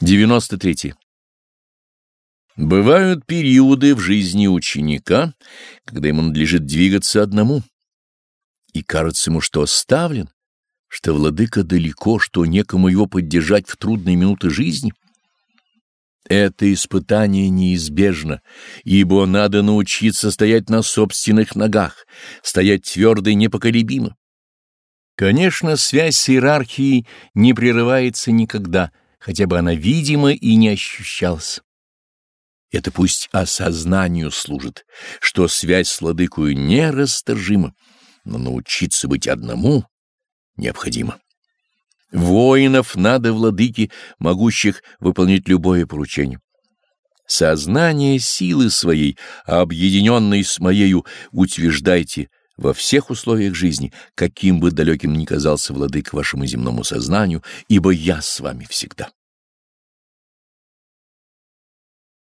93. Бывают периоды в жизни ученика, когда ему надлежит двигаться одному, и кажется ему, что оставлен, что владыка далеко, что некому его поддержать в трудные минуты жизни. Это испытание неизбежно, ибо надо научиться стоять на собственных ногах, стоять твердо и непоколебимо. Конечно, связь с иерархией не прерывается никогда — хотя бы она видима и не ощущалась. Это пусть осознанию служит, что связь с владыкою нерасторжима, но научиться быть одному необходимо. Воинов надо владыки, могущих выполнить любое поручение. Сознание силы своей, объединенной с моею, утверждайте во всех условиях жизни, каким бы далеким ни казался владык вашему земному сознанию, ибо я с вами всегда.